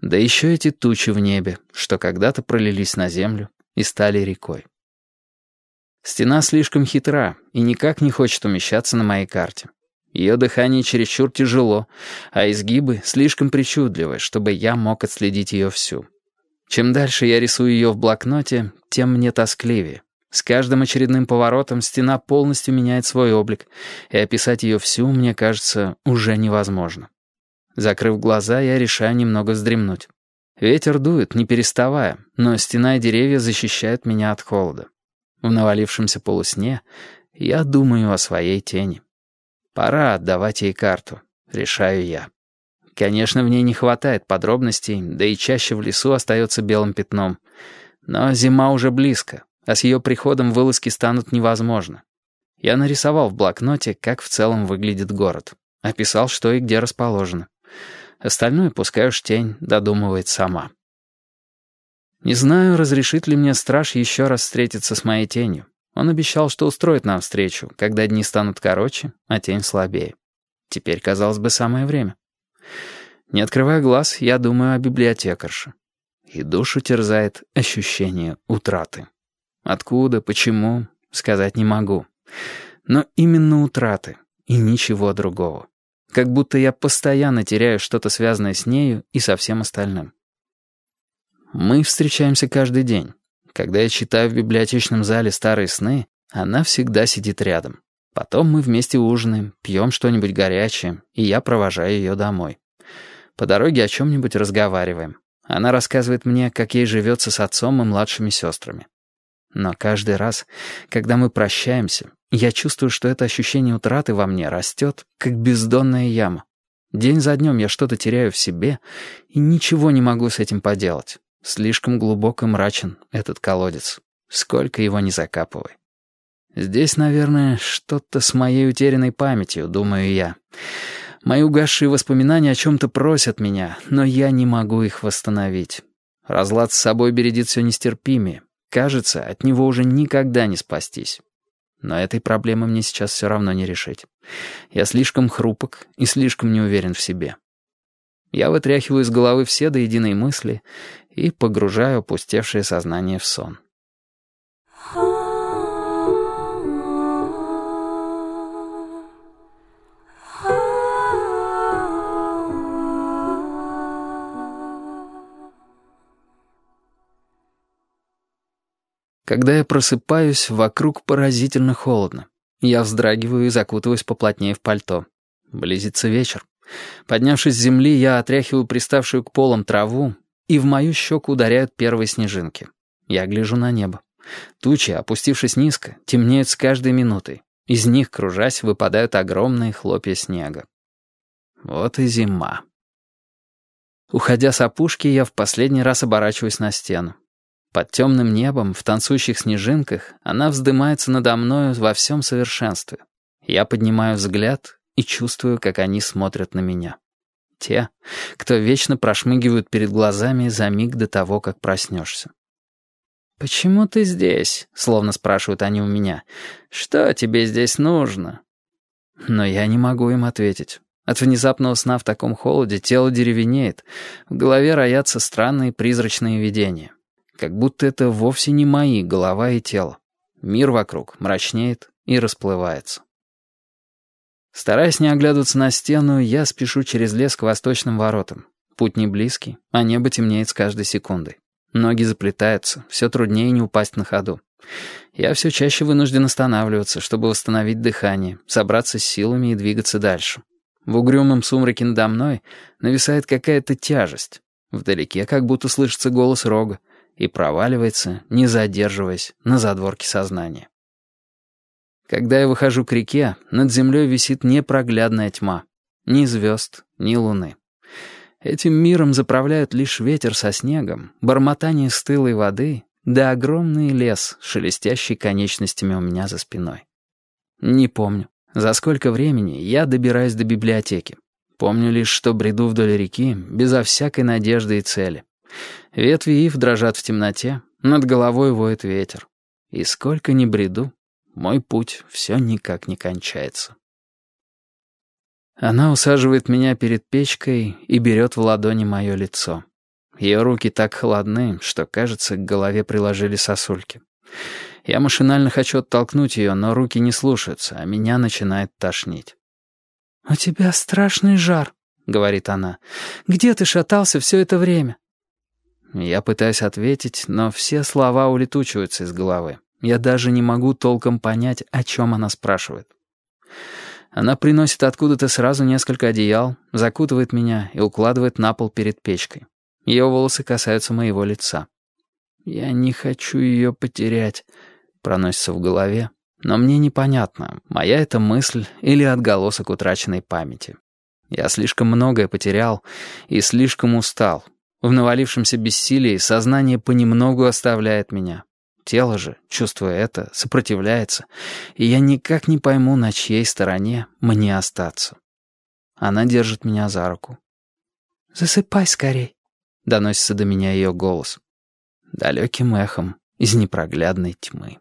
Да еще эти тучи в небе, что когда-то пролились на землю и стали рекой. Стена слишком хитра и никак не хочет умещаться на моей карте. Ее дыхание чересчур тяжело, а изгибы слишком причудливы, чтобы я мог отследить ее всю. Чем дальше я рисую ее в блокноте, тем мне тоскливее. С каждым очередным поворотом стена полностью меняет свой облик, и описать ее всю, мне кажется, уже невозможно. Закрыв глаза, я решаю немного вздремнуть. Ветер дует, не переставая, но стена и деревья защищают меня от холода. В навалившемся полусне я думаю о своей тени. Пора отдавать ей карту, решаю я. Конечно, в ней не хватает подробностей, да и чаще в лесу остается белым пятном. Но зима уже близко, а с ее приходом вылазки станут невозможны. Я нарисовал в блокноте, как в целом выглядит город. Описал, что и где расположено. Остальное пускай уж тень додумывает сама. Не знаю, разрешит ли мне страж еще раз встретиться с моей тенью. Он обещал, что устроит нам встречу, когда дни станут короче, а тень слабее. Теперь, казалось бы, самое время. Не открывая глаз, я думаю о библиотекарше. И душу терзает ощущение утраты. Откуда, почему, сказать не могу. Но именно утраты и ничего другого. Как будто я постоянно теряю что-то связанное с нею и со всем остальным. Мы встречаемся каждый день. Когда я читаю в библиотечном зале старые сны, она всегда сидит рядом. Потом мы вместе ужинаем, пьем что-нибудь горячее, и я провожаю ее домой. По дороге о чем-нибудь разговариваем. Она рассказывает мне, как ей живется с отцом и младшими сестрами. Но каждый раз, когда мы прощаемся, я чувствую, что это ощущение утраты во мне растет, как бездонная яма. День за днем я что-то теряю в себе и ничего не могу с этим поделать. Слишком глубоко мрачен этот колодец. Сколько его не закапывай. Здесь, наверное, что-то с моей утерянной памятью, думаю я. Мои угасшие воспоминания о чем-то просят меня, но я не могу их восстановить. Разлад с собой бередит все нестерпимее. Кажется, от него уже никогда не спастись. Но этой проблемы мне сейчас все равно не решить. Я слишком хрупок и слишком не уверен в себе. Я вытряхиваю из головы все до единой мысли и погружаю опустевшее сознание в сон. Когда я просыпаюсь, вокруг поразительно холодно. Я вздрагиваю и закутываюсь поплотнее в пальто. Близится вечер. Поднявшись с земли, я отряхиваю приставшую к полам траву, и в мою щеку ударяют первые снежинки. Я гляжу на небо. Тучи, опустившись низко, темнеют с каждой минутой. Из них, кружась, выпадают огромные хлопья снега. Вот и зима. Уходя с опушки, я в последний раз оборачиваюсь на стену. Под темным небом, в танцующих снежинках, она вздымается надо мною во всем совершенстве. Я поднимаю взгляд и чувствую, как они смотрят на меня. Те, кто вечно прошмыгивают перед глазами за миг до того, как проснешься. «Почему ты здесь?» — словно спрашивают они у меня. «Что тебе здесь нужно?» Но я не могу им ответить. От внезапного сна в таком холоде тело деревенеет, в голове роятся странные призрачные видения. Как будто это вовсе не мои голова и тело. Мир вокруг мрачнеет и расплывается. Стараясь не оглядываться на стену, я спешу через лес к восточным воротам. Путь не близкий, а небо темнеет с каждой секундой. Ноги заплетаются, все труднее не упасть на ходу. Я все чаще вынужден останавливаться, чтобы восстановить дыхание, собраться с силами и двигаться дальше. В угрюмом сумраке надо мной нависает какая-то тяжесть. Вдалеке как будто слышится голос рога и проваливается, не задерживаясь, на задворке сознания. Когда я выхожу к реке, над землей висит непроглядная тьма. Ни звезд, ни луны. Этим миром заправляют лишь ветер со снегом, бормотание стылой воды да огромный лес, шелестящий конечностями у меня за спиной. Не помню, за сколько времени я добираюсь до библиотеки. Помню лишь, что бреду вдоль реки безо всякой надежды и цели. Ветви ив дрожат в темноте, над головой воет ветер. И сколько ни бреду, мой путь все никак не кончается. Она усаживает меня перед печкой и берет в ладони мое лицо. Ее руки так холодны, что, кажется, к голове приложили сосульки. Я машинально хочу оттолкнуть ее, но руки не слушаются, а меня начинает тошнить. «У тебя страшный жар», — говорит она. «Где ты шатался все это время?» Я пытаюсь ответить, но все слова улетучиваются из головы. Я даже не могу толком понять, о чем она спрашивает. Она приносит откуда-то сразу несколько одеял, закутывает меня и укладывает на пол перед печкой. Ее волосы касаются моего лица. «Я не хочу ее потерять», — проносится в голове. Но мне непонятно, моя это мысль или отголосок утраченной памяти. Я слишком многое потерял и слишком устал. В навалившемся бессилии сознание понемногу оставляет меня. Тело же, чувствуя это, сопротивляется, и я никак не пойму, на чьей стороне мне остаться. Она держит меня за руку. «Засыпай скорей», — доносится до меня ее голос. Далеким эхом из непроглядной тьмы.